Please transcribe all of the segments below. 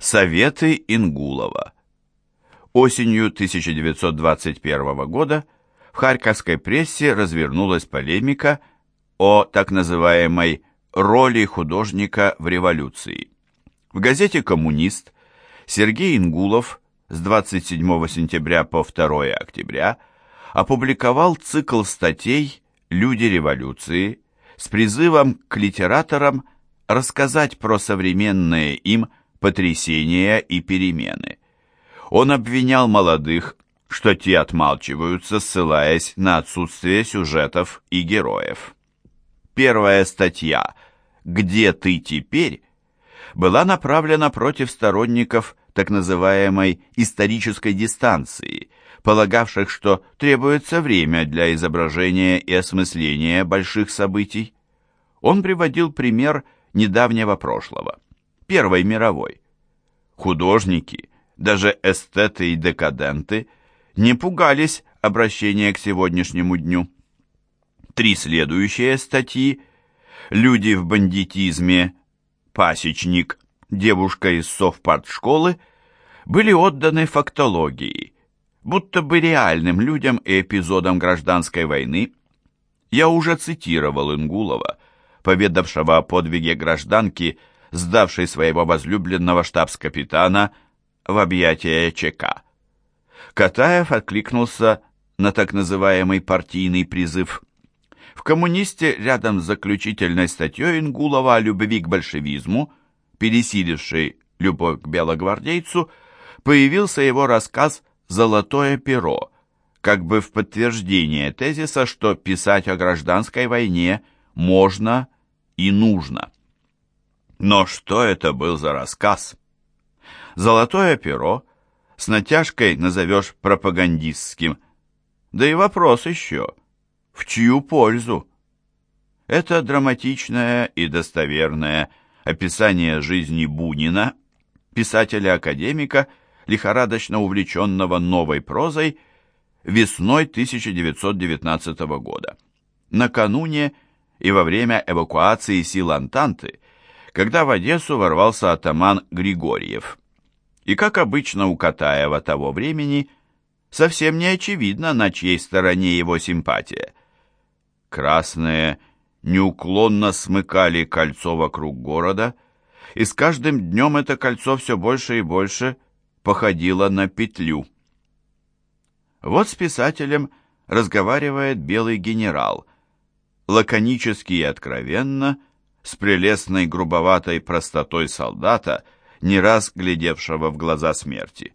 Советы Ингулова. Осенью 1921 года в харьковской прессе развернулась полемика о так называемой роли художника в революции. В газете «Коммунист» Сергей Ингулов с 27 сентября по 2 октября опубликовал цикл статей «Люди революции» с призывом к литераторам рассказать про современные им потрясения и перемены. Он обвинял молодых, что те отмалчиваются, ссылаясь на отсутствие сюжетов и героев. Первая статья «Где ты теперь?» была направлена против сторонников так называемой исторической дистанции, полагавших, что требуется время для изображения и осмысления больших событий. Он приводил пример недавнего прошлого – Первой мировой. Художники, даже эстеты и декаденты, не пугались обращения к сегодняшнему дню. Три следующие статьи «Люди в бандитизме», «Пасечник», «Девушка из совпартшколы» были отданы фактологии, будто бы реальным людям и эпизодам гражданской войны. Я уже цитировал Ингулова, поведавшего о подвиге гражданки сдавший своего возлюбленного штабс-капитана в объятия ЧК. Катаев откликнулся на так называемый партийный призыв. В «Коммунисте» рядом с заключительной статьей Ингулова о любви к большевизму, пересилившей любовь к белогвардейцу, появился его рассказ «Золотое перо», как бы в подтверждение тезиса, что писать о гражданской войне можно и нужно. Но что это был за рассказ? Золотое перо с натяжкой назовешь пропагандистским. Да и вопрос еще, в чью пользу? Это драматичное и достоверное описание жизни Бунина, писателя-академика, лихорадочно увлеченного новой прозой, весной 1919 года. Накануне и во время эвакуации сил Антанты когда в Одессу ворвался атаман Григорьев. И, как обычно у Катаева того времени, совсем не очевидно, на чьей стороне его симпатия. Красные неуклонно смыкали кольцо вокруг города, и с каждым днем это кольцо все больше и больше походило на петлю. Вот с писателем разговаривает белый генерал, лаконически и откровенно – с прелестной грубоватой простотой солдата, не раз глядевшего в глаза смерти.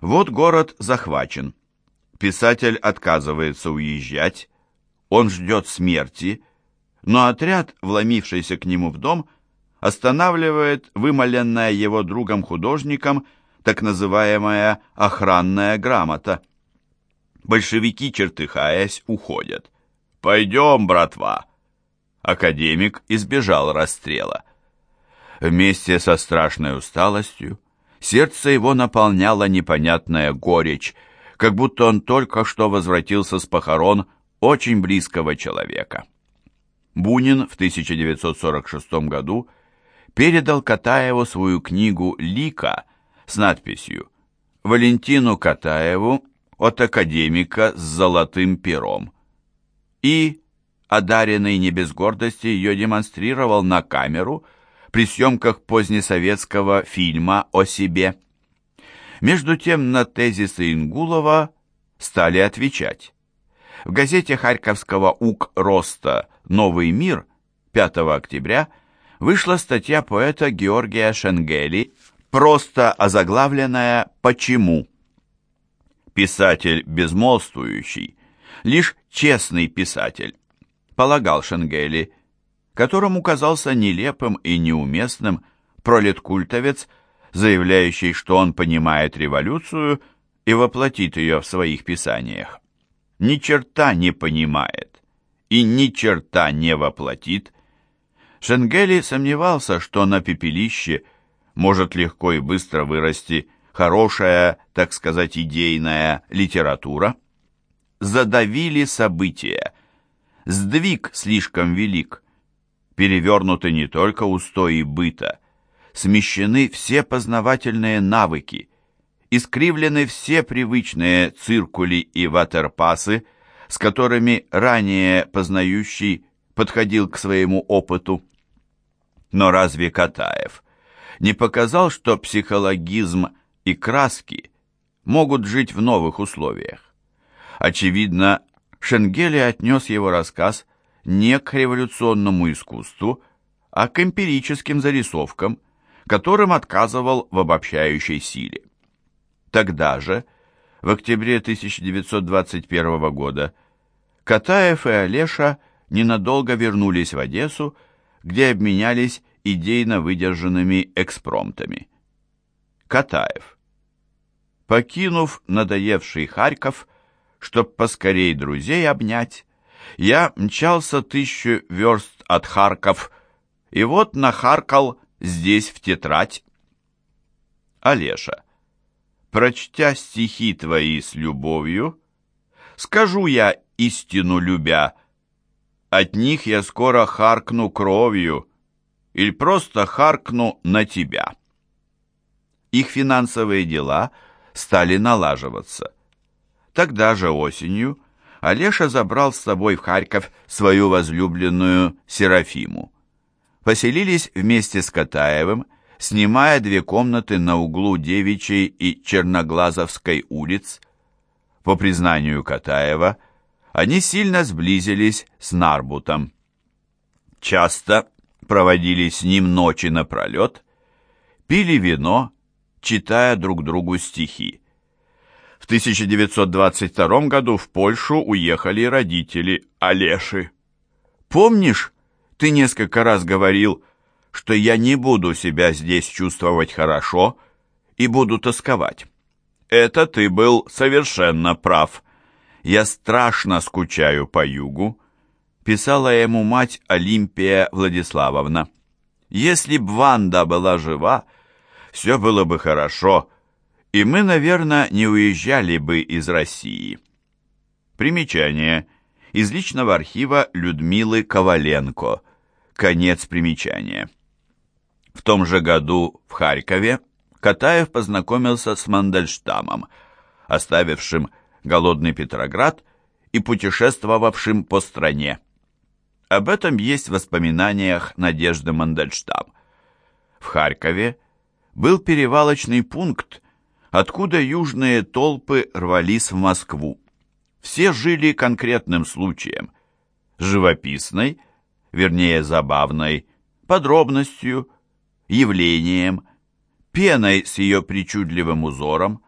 Вот город захвачен. Писатель отказывается уезжать, он ждет смерти, но отряд, вломившийся к нему в дом, останавливает вымоленная его другом-художником так называемая охранная грамота. Большевики, чертыхаясь, уходят. «Пойдем, братва!» Академик избежал расстрела. Вместе со страшной усталостью сердце его наполняла непонятная горечь, как будто он только что возвратился с похорон очень близкого человека. Бунин в 1946 году передал Катаеву свою книгу «Лика» с надписью «Валентину Катаеву от академика с золотым пером» и одаренный не без гордости, ее демонстрировал на камеру при съемках позднесоветского фильма о себе. Между тем на тезисы Ингулова стали отвечать. В газете Харьковского УК «Роста. Новый мир» 5 октября вышла статья поэта Георгия Шенгели, просто озаглавленная «Почему?». Писатель безмолвствующий, лишь честный писатель, полагал Шенгели, которому казался нелепым и неуместным пролеткультовец, заявляющий, что он понимает революцию и воплотит ее в своих писаниях. Ни черта не понимает и ни черта не воплотит. Шенгели сомневался, что на пепелище может легко и быстро вырасти хорошая, так сказать, идейная литература. Задавили события, Сдвиг слишком велик. Перевернуты не только устои быта. смещены все познавательные навыки, искривлены все привычные циркули и ватерпасы, с которыми ранее познающий подходил к своему опыту. Но разве Катаев не показал, что психологизм и краски могут жить в новых условиях? Очевидно, Шенгеле отнес его рассказ не к революционному искусству, а к эмпирическим зарисовкам, которым отказывал в обобщающей силе. Тогда же, в октябре 1921 года, Катаев и Олеша ненадолго вернулись в Одессу, где обменялись идейно выдержанными экспромтами. Катаев. Покинув надоевший Харьков, чтоб поскорей друзей обнять, я мчался тысячу верст от Харков, и вот нахаркал здесь в тетрадь. Олеша. Прочтя стихи твои с любовью, скажу я истину любя, от них я скоро харкну кровью или просто харкну на тебя. Их финансовые дела стали налаживаться. Тогда же осенью Олеша забрал с собой в Харьков свою возлюбленную Серафиму. Поселились вместе с Катаевым, снимая две комнаты на углу Девичьей и Черноглазовской улиц. По признанию Катаева, они сильно сблизились с Нарбутом. Часто проводили с ним ночи напролет, пили вино, читая друг другу стихи. В 1922 году в Польшу уехали родители Олеши. «Помнишь, ты несколько раз говорил, что я не буду себя здесь чувствовать хорошо и буду тосковать. Это ты был совершенно прав. Я страшно скучаю по югу, писала ему мать Олимпия Владиславовна. Если б Ванда была жива, все было бы хорошо, и мы, наверное, не уезжали бы из России. Примечание. Из личного архива Людмилы Коваленко. Конец примечания. В том же году в Харькове Катаев познакомился с Мандельштамом, оставившим голодный Петроград и путешествовавшим по стране. Об этом есть в воспоминаниях Надежды Мандельштам. В Харькове был перевалочный пункт, откуда южные толпы рвались в Москву. Все жили конкретным случаем, живописной, вернее забавной, подробностью, явлением, пеной с ее причудливым узором.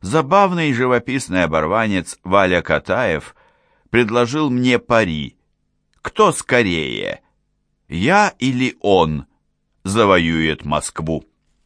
Забавный живописный оборванец Валя Катаев предложил мне пари. Кто скорее, я или он, завоюет Москву?